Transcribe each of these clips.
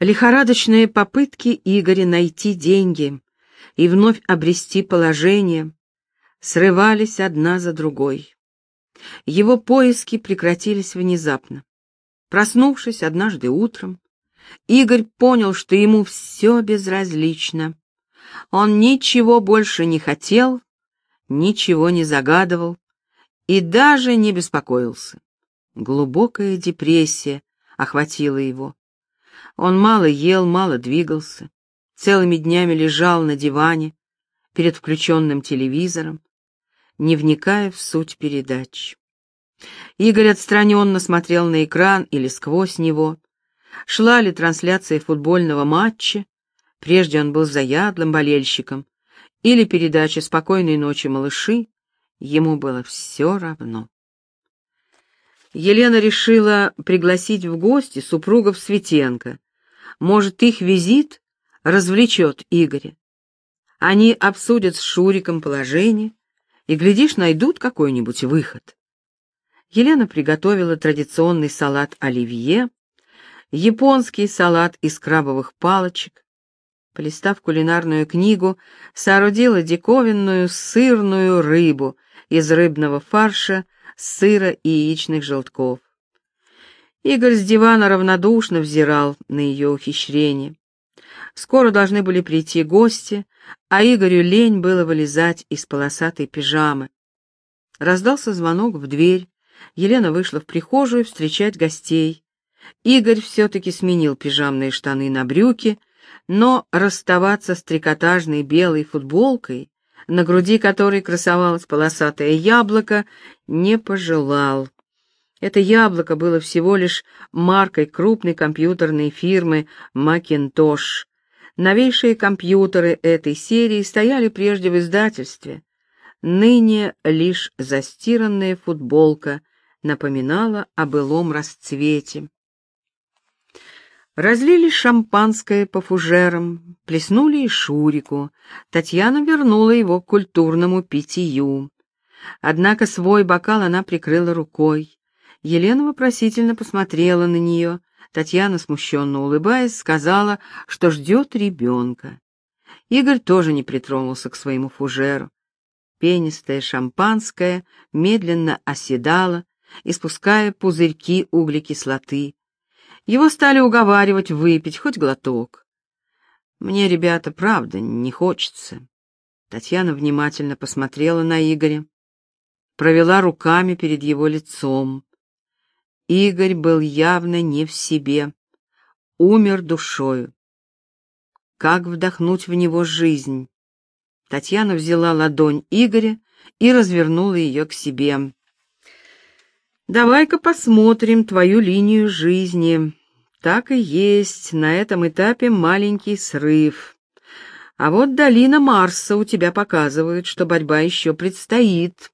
Лихорадочные попытки Игоря найти деньги и вновь обрести положение срывались одна за другой. Его поиски прекратились внезапно. Проснувшись однажды утром, Игорь понял, что ему все безразлично. Он ничего больше не хотел, ничего не загадывал и даже не беспокоился. Глубокая депрессия охватила его. Он мало ел, мало двигался, целыми днями лежал на диване перед включенным телевизором, не вникая в суть передач. Игорь отстраненно смотрел на экран или сквозь него. Шла ли трансляция футбольного матча, прежде он был заядлым болельщиком, или передача «Спокойной ночи, малыши», ему было все равно. Елена решила пригласить в гости супругов Светенко, может, их визит развлечет Игоря. Они обсудят с Шуриком положение и, глядишь, найдут какой-нибудь выход. Елена приготовила традиционный салат оливье, японский салат из крабовых палочек. Полистав кулинарную книгу, соорудила диковинную сырную рыбу из рыбного фарша, сыра и яичных желтков. Игорь с дивана равнодушно взирал на ее ухищрение. Скоро должны были прийти гости, а Игорю лень было вылезать из полосатой пижамы. Раздался звонок в дверь. Елена вышла в прихожую встречать гостей. Игорь все-таки сменил пижамные штаны на брюки, но расставаться с трикотажной белой футболкой, на груди которой красовалось полосатое яблоко, не пожелал. Это яблоко было всего лишь маркой крупной компьютерной фирмы Macintosh. Новейшие компьютеры этой серии стояли прежде в издательстве. Ныне лишь застиранная футболка напоминала о былом расцвете. Разлили шампанское по фужерам, плеснули и Шурику. Татьяна вернула его к культурному питью. Однако свой бокал она прикрыла рукой. Елена вопросительно посмотрела на нее. Татьяна, смущенно улыбаясь, сказала, что ждет ребенка. Игорь тоже не притронулся к своему фужеру. Пенистое шампанское медленно оседало, испуская пузырьки углекислоты. Его стали уговаривать выпить хоть глоток. «Мне, ребята, правда, не хочется». Татьяна внимательно посмотрела на Игоря, провела руками перед его лицом. Игорь был явно не в себе, умер душою. Как вдохнуть в него жизнь? Татьяна взяла ладонь Игоря и развернула ее к себе. «Давай-ка посмотрим твою линию жизни. Так и есть, на этом этапе маленький срыв. А вот долина Марса у тебя показывает, что борьба еще предстоит.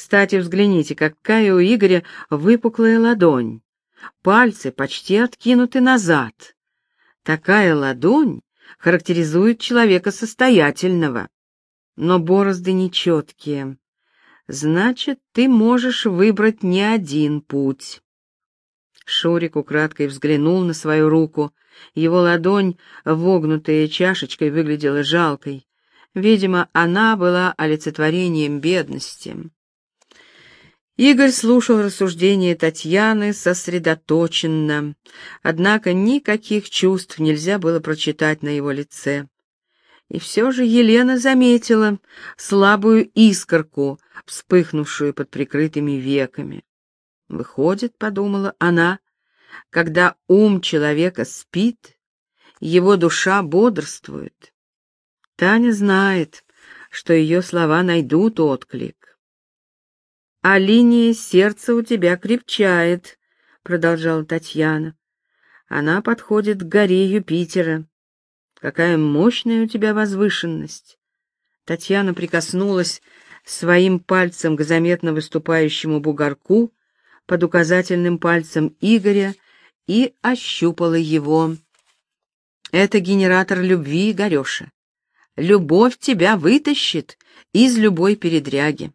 Кстати, взгляните, какая у Игоря выпуклая ладонь. Пальцы почти откинуты назад. Такая ладонь характеризует человека состоятельного. Но борозды нечеткие. Значит, ты можешь выбрать не один путь. Шурик украдкой взглянул на свою руку. Его ладонь, вогнутая чашечкой, выглядела жалкой. Видимо, она была олицетворением бедности. Игорь слушал рассуждения Татьяны сосредоточенно, однако никаких чувств нельзя было прочитать на его лице. И все же Елена заметила слабую искорку, вспыхнувшую под прикрытыми веками. Выходит, подумала она, когда ум человека спит, его душа бодрствует. Таня знает, что ее слова найдут отклик а линия сердца у тебя крепчает, продолжала Татьяна. Она подходит к горе Юпитера. Какая мощная у тебя возвышенность. Татьяна прикоснулась своим пальцем к заметно выступающему бугорку под указательным пальцем Игоря и ощупала его. Это генератор любви, Игореша. Любовь тебя вытащит из любой передряги.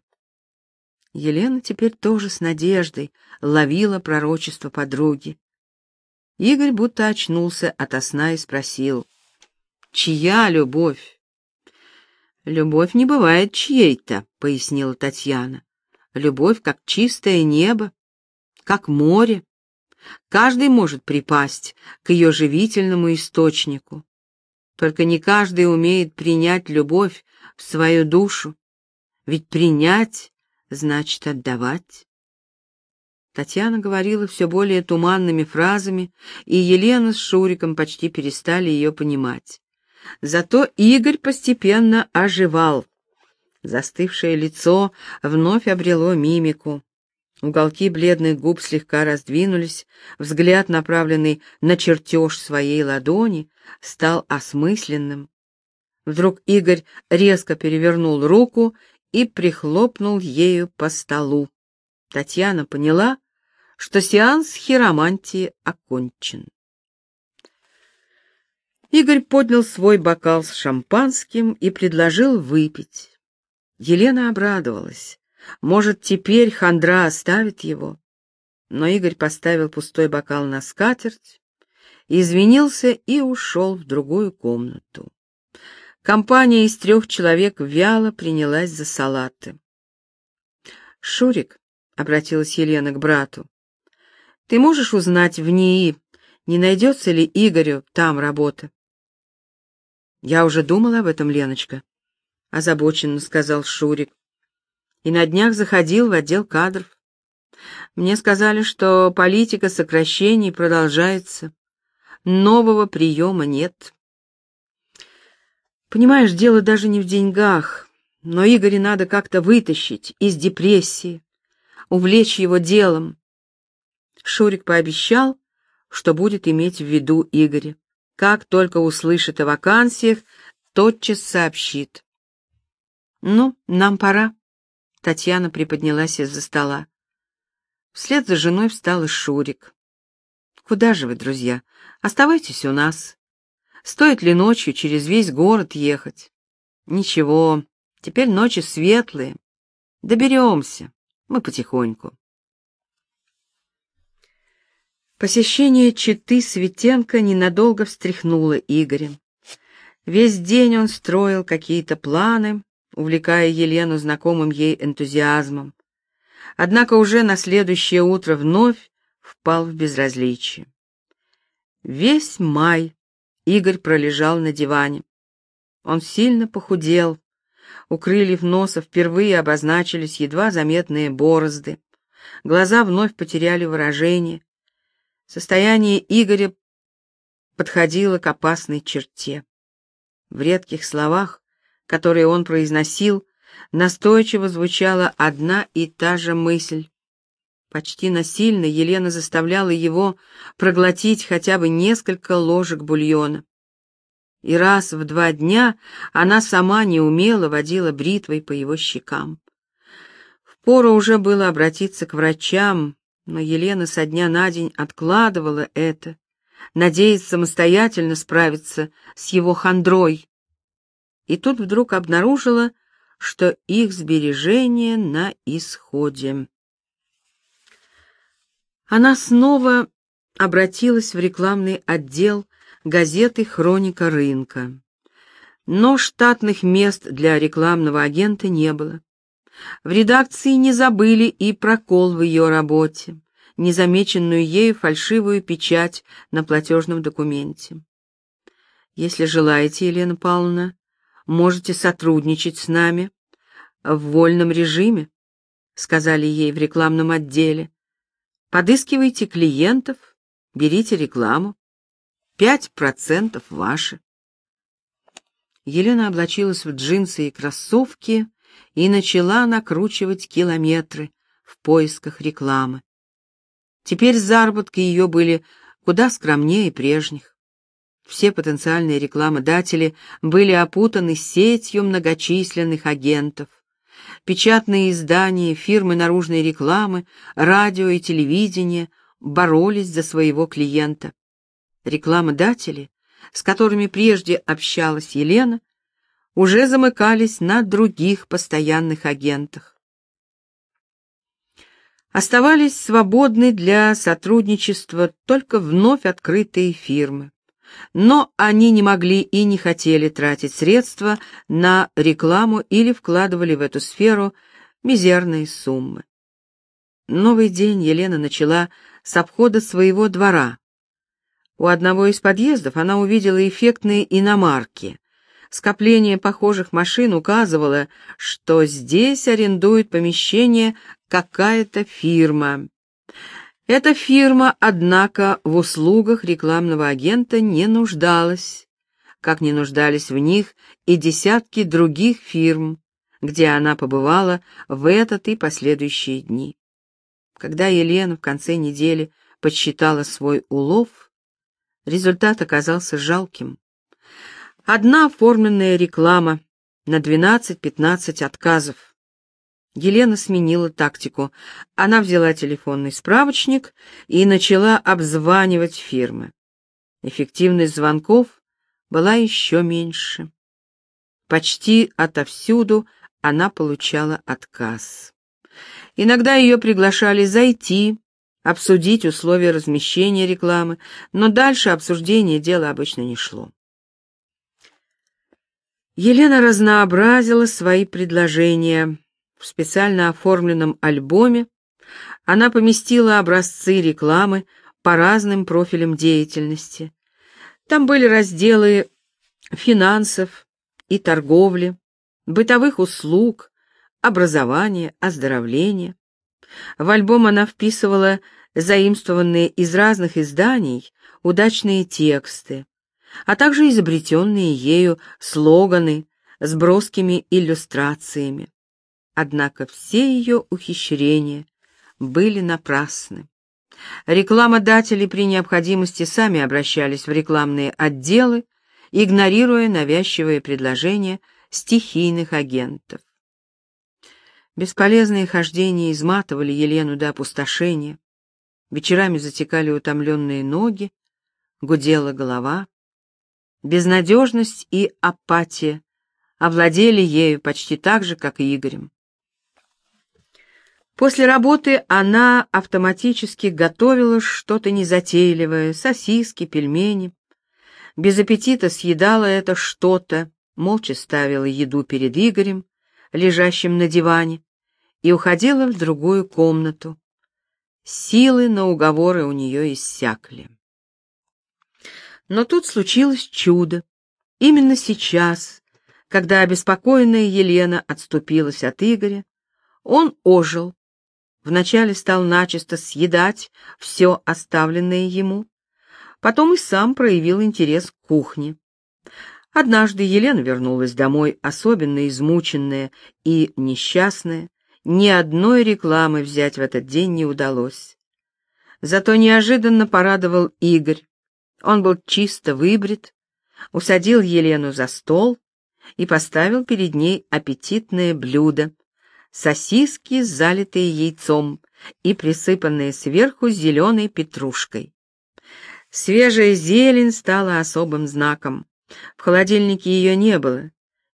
Елена теперь тоже с надеждой ловила пророчество подруги. Игорь будто очнулся ото сна и спросил, «Чья любовь?» «Любовь не бывает чьей-то», — пояснила Татьяна. «Любовь как чистое небо, как море. Каждый может припасть к ее живительному источнику. Только не каждый умеет принять любовь в свою душу, ведь принять значит отдавать. Татьяна говорила все более туманными фразами, и Елена с Шуриком почти перестали ее понимать. Зато Игорь постепенно оживал. Застывшее лицо вновь обрело мимику. Уголки бледных губ слегка раздвинулись, взгляд, направленный на чертеж своей ладони, стал осмысленным. Вдруг Игорь резко перевернул руку и прихлопнул ею по столу. Татьяна поняла, что сеанс хиромантии окончен. Игорь поднял свой бокал с шампанским и предложил выпить. Елена обрадовалась. Может, теперь хандра оставит его? Но Игорь поставил пустой бокал на скатерть, извинился и ушел в другую комнату. Компания из трех человек вяло принялась за салаты. «Шурик», — обратилась Елена к брату, — «ты можешь узнать в НИИ, не найдется ли Игорю там работа?» «Я уже думал об этом, Леночка», — озабоченно сказал Шурик и на днях заходил в отдел кадров. Мне сказали, что политика сокращений продолжается. Нового приема нет. Понимаешь, дело даже не в деньгах, но Игоря надо как-то вытащить из депрессии, увлечь его делом. Шурик пообещал, что будет иметь в виду Игоря. Как только услышит о вакансиях, тотчас сообщит. «Ну, нам пора», Татьяна приподнялась из-за стола. Вслед за женой встал и Шурик. «Куда же вы, друзья? Оставайтесь у нас. Стоит ли ночью через весь город ехать? Ничего, теперь ночи светлые. Доберемся, мы потихоньку». Посещение Читы Светенко ненадолго встряхнуло Игоря. Весь день он строил какие-то планы, увлекая Елену знакомым ей энтузиазмом. Однако уже на следующее утро вновь впал в безразличие. Весь май Игорь пролежал на диване. Он сильно похудел. У крыльев носа впервые обозначились едва заметные борозды. Глаза вновь потеряли выражение. Состояние Игоря подходило к опасной черте. В редких словах которые он произносил, настойчиво звучала одна и та же мысль. Почти насильно Елена заставляла его проглотить хотя бы несколько ложек бульона. И раз в два дня она сама неумело водила бритвой по его щекам. Впору уже было обратиться к врачам, но Елена со дня на день откладывала это, надеясь самостоятельно справиться с его хандрой и тут вдруг обнаружила, что их сбережения на исходе. Она снова обратилась в рекламный отдел газеты «Хроника рынка». Но штатных мест для рекламного агента не было. В редакции не забыли и прокол в ее работе, незамеченную ею фальшивую печать на платежном документе. Если желаете, Елена Павловна, можете сотрудничать с нами в вольном режиме, сказали ей в рекламном отделе. Подыскивайте клиентов, берите рекламу. Пять процентов ваши. Елена облачилась в джинсы и кроссовки и начала накручивать километры в поисках рекламы. Теперь заработки ее были куда скромнее прежних. Все потенциальные рекламодатели были опутаны сетью многочисленных агентов. Печатные издания, фирмы наружной рекламы, радио и телевидение боролись за своего клиента. Рекламодатели, с которыми прежде общалась Елена, уже замыкались на других постоянных агентах. Оставались свободны для сотрудничества только вновь открытые фирмы. Но они не могли и не хотели тратить средства на рекламу или вкладывали в эту сферу мизерные суммы. Новый день Елена начала с обхода своего двора. У одного из подъездов она увидела эффектные иномарки. Скопление похожих машин указывало, что здесь арендует помещение какая-то фирма. Эта фирма, однако, в услугах рекламного агента не нуждалась, как не нуждались в них и десятки других фирм, где она побывала в этот и последующие дни. Когда Елена в конце недели подсчитала свой улов, результат оказался жалким. Одна оформленная реклама на 12-15 отказов. Елена сменила тактику. Она взяла телефонный справочник и начала обзванивать фирмы. Эффективность звонков была еще меньше. Почти отовсюду она получала отказ. Иногда ее приглашали зайти, обсудить условия размещения рекламы, но дальше обсуждение дела обычно не шло. Елена разнообразила свои предложения. В специально оформленном альбоме она поместила образцы рекламы по разным профилям деятельности. Там были разделы финансов и торговли, бытовых услуг, образования, оздоровления. В альбом она вписывала заимствованные из разных изданий удачные тексты, а также изобретенные ею слоганы с броскими иллюстрациями. Однако все ее ухищрения были напрасны. Рекламодатели при необходимости сами обращались в рекламные отделы, игнорируя навязчивые предложения стихийных агентов. Бесполезные хождения изматывали Елену до опустошения. Вечерами затекали утомленные ноги, гудела голова. Безнадежность и апатия овладели ею почти так же, как и Игорем. После работы она автоматически готовила что-то незатейливое, сосиски, пельмени. Без аппетита съедала это что-то, молча ставила еду перед Игорем, лежащим на диване, и уходила в другую комнату. Силы на уговоры у нее иссякли. Но тут случилось чудо. Именно сейчас, когда обеспокоенная Елена отступилась от Игоря, он ожил Вначале стал начисто съедать все оставленное ему, потом и сам проявил интерес к кухне. Однажды Елена вернулась домой особенно измученная и несчастная, ни одной рекламы взять в этот день не удалось. Зато неожиданно порадовал Игорь. Он был чисто выбрит, усадил Елену за стол и поставил перед ней аппетитное блюдо, сосиски, залитые яйцом и присыпанные сверху зеленой петрушкой. Свежая зелень стала особым знаком. В холодильнике ее не было.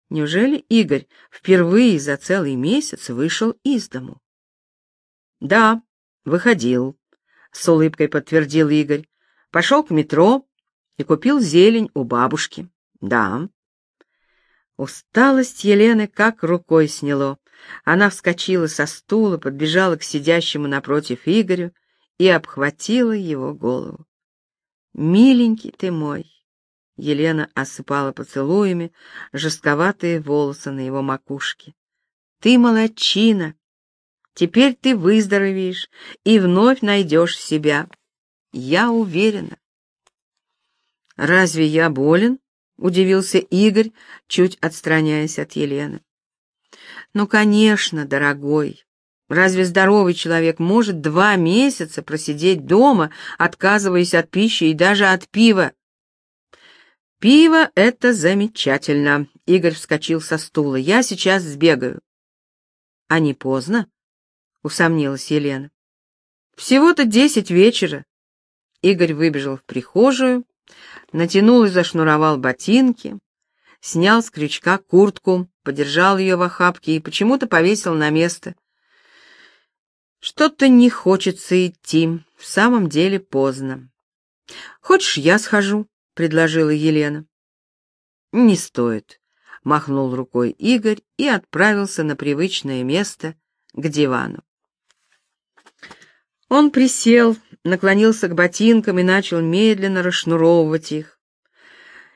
Неужели Игорь впервые за целый месяц вышел из дому? Да, выходил, с улыбкой подтвердил Игорь. Пошел к метро и купил зелень у бабушки. Да. Усталость Елены как рукой сняло. Она вскочила со стула, подбежала к сидящему напротив Игорю и обхватила его голову. «Миленький ты мой!» Елена осыпала поцелуями жестковатые волосы на его макушке. «Ты молодчина! Теперь ты выздоровеешь и вновь найдешь себя. Я уверена». «Разве я болен?» — удивился Игорь, чуть отстраняясь от Елены. Ну, конечно, дорогой. Разве здоровый человек может два месяца просидеть дома, отказываясь от пищи и даже от пива? Пиво — это замечательно. Игорь вскочил со стула. Я сейчас сбегаю. А не поздно? Усомнилась Елена. Всего-то десять вечера. Игорь выбежал в прихожую, натянул и зашнуровал ботинки, снял с крючка куртку, подержал ее в охапке и почему-то повесил на место. Что-то не хочется идти, в самом деле поздно. Хочешь, я схожу, предложила Елена. Не стоит, махнул рукой Игорь и отправился на привычное место к дивану. Он присел, наклонился к ботинкам и начал медленно расшнуровывать их.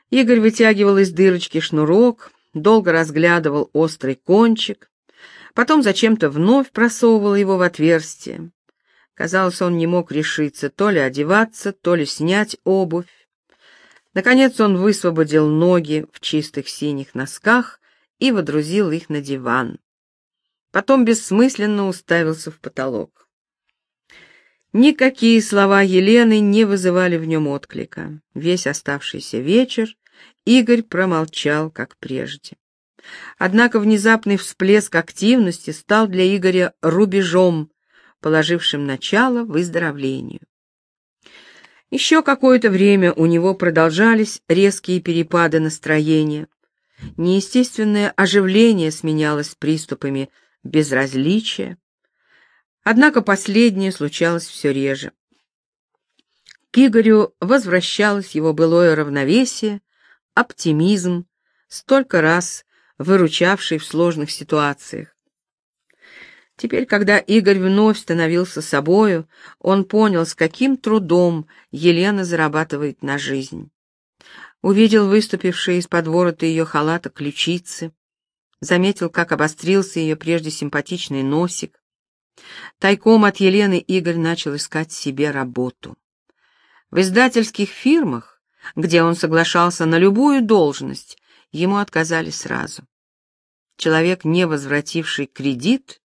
Игорь вытягивал из дырочки шнурок, долго разглядывал острый кончик, потом зачем-то вновь просовывал его в отверстие. Казалось, он не мог решиться то ли одеваться, то ли снять обувь. Наконец он высвободил ноги в чистых синих носках и водрузил их на диван. Потом бессмысленно уставился в потолок. Никакие слова Елены не вызывали в нем отклика. Весь оставшийся вечер Игорь промолчал, как прежде. Однако внезапный всплеск активности стал для Игоря рубежом, положившим начало выздоровлению. Еще какое-то время у него продолжались резкие перепады настроения. Неестественное оживление сменялось приступами безразличия. Однако последнее случалось все реже. К Игорю возвращалось его былое равновесие, оптимизм, столько раз выручавший в сложных ситуациях. Теперь, когда Игорь вновь становился собою, он понял, с каким трудом Елена зарабатывает на жизнь. Увидел выступившие из-под ворота ее халата ключицы, заметил, как обострился ее прежде симпатичный носик. Тайком от Елены Игорь начал искать себе работу. В издательских фирмах где он соглашался на любую должность, ему отказали сразу. Человек, не возвративший кредит,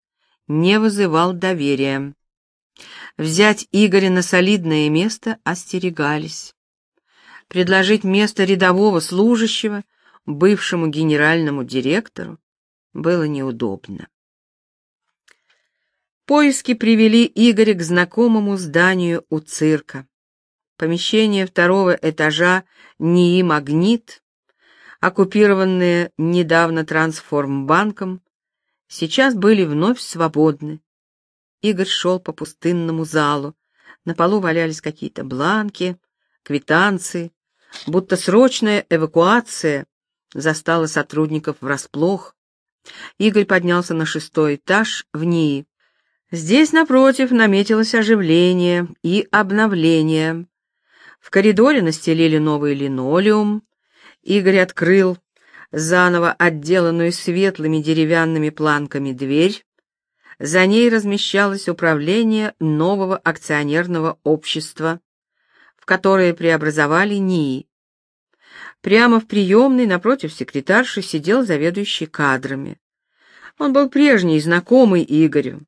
не вызывал доверия. Взять Игоря на солидное место остерегались. Предложить место рядового служащего бывшему генеральному директору было неудобно. Поиски привели Игоря к знакомому зданию у цирка. Помещение второго этажа НИИ «Магнит», оккупированные недавно трансформбанком, сейчас были вновь свободны. Игорь шел по пустынному залу. На полу валялись какие-то бланки, квитанции, будто срочная эвакуация застала сотрудников врасплох. Игорь поднялся на шестой этаж в НИИ. Здесь, напротив, наметилось оживление и обновление. В коридоре настелили новый линолеум. Игорь открыл заново отделанную светлыми деревянными планками дверь. За ней размещалось управление нового акционерного общества, в которое преобразовали НИИ. Прямо в приемной напротив секретарши сидел заведующий кадрами. Он был прежний, знакомый Игорю.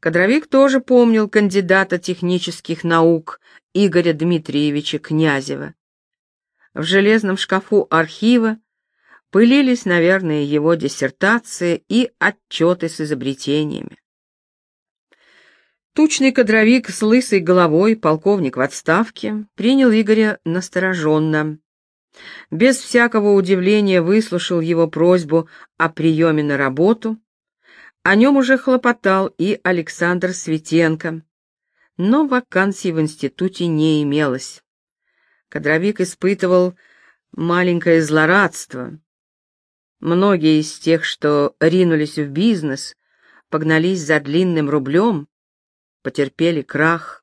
Кадровик тоже помнил кандидата технических наук Игоря Дмитриевича Князева. В железном шкафу архива пылились, наверное, его диссертации и отчеты с изобретениями. Тучный кадровик с лысой головой, полковник в отставке, принял Игоря настороженно. Без всякого удивления выслушал его просьбу о приеме на работу, о нем уже хлопотал и Александр Светенко, но вакансий в институте не имелось. Кадровик испытывал маленькое злорадство. Многие из тех, что ринулись в бизнес, погнались за длинным рублем, потерпели крах.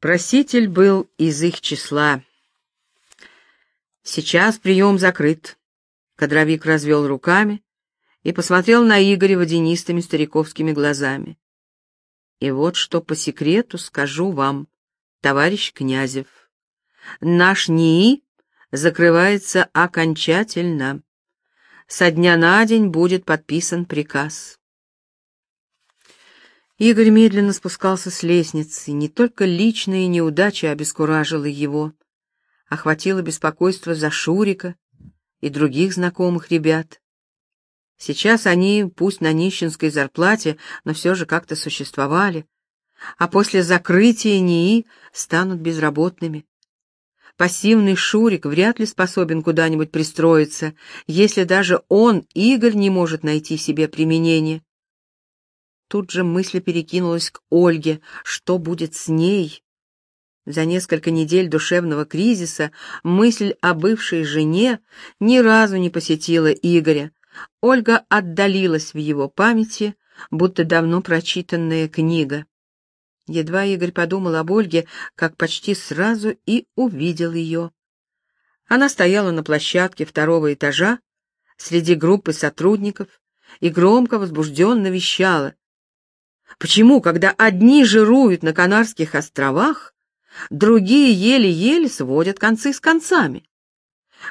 Проситель был из их числа. Сейчас прием закрыт. Кадровик развел руками и посмотрел на Игоря водянистыми стариковскими глазами. И вот что по секрету скажу вам, товарищ Князев. Наш НИИ закрывается окончательно. Со дня на день будет подписан приказ. Игорь медленно спускался с лестницы, не только личные неудачи обескуражила его, охватило беспокойство за Шурика и других знакомых ребят. Сейчас они, пусть на нищенской зарплате, но все же как-то существовали, а после закрытия НИИ станут безработными. Пассивный Шурик вряд ли способен куда-нибудь пристроиться, если даже он, Игорь, не может найти себе применение. тут же мысль перекинулась к Ольге, что будет с ней. За несколько недель душевного кризиса мысль о бывшей жене ни разу не посетила Игоря. Ольга отдалилась в его памяти, будто давно прочитанная книга. Едва Игорь подумал об Ольге, как почти сразу и увидел ее. Она стояла на площадке второго этажа среди группы сотрудников и громко возбужденно вещала. Почему, когда одни жируют на Канарских островах, другие еле-еле сводят концы с концами?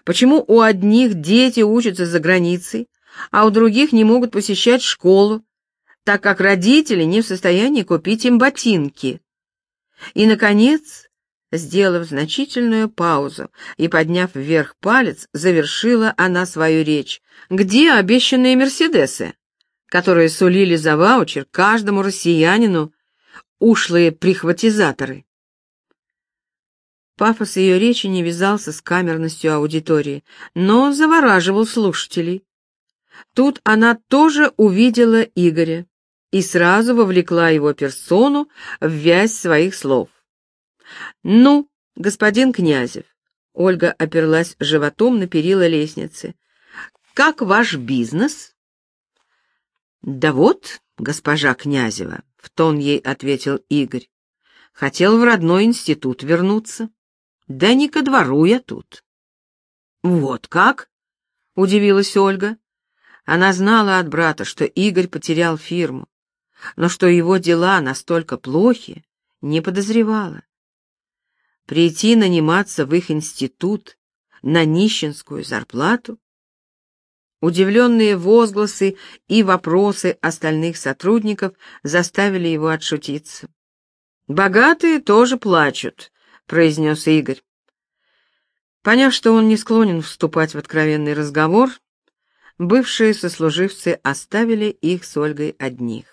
Почему у одних дети учатся за границей, а у других не могут посещать школу, так как родители не в состоянии купить им ботинки? И, наконец, сделав значительную паузу и подняв вверх палец, завершила она свою речь. «Где обещанные «Мерседесы», которые сулили за ваучер каждому россиянину ушлые прихватизаторы?» Пафос ее речи не вязался с камерностью аудитории, но завораживал слушателей. Тут она тоже увидела Игоря и сразу вовлекла его персону в вязь своих слов. «Ну, господин Князев», — Ольга оперлась животом на перила лестницы, — «как ваш бизнес?» «Да вот, госпожа Князева», — в тон ей ответил Игорь, — «хотел в родной институт вернуться». Да не ко двору я тут. Вот как? Удивилась Ольга. Она знала от брата, что Игорь потерял фирму, но что его дела настолько плохи, не подозревала. Прийти наниматься в их институт на нищенскую зарплату? Удивленные возгласы и вопросы остальных сотрудников заставили его отшутиться. «Богатые тоже плачут», — произнес Игорь. Поняв, что он не склонен вступать в откровенный разговор, бывшие сослуживцы оставили их с Ольгой одних.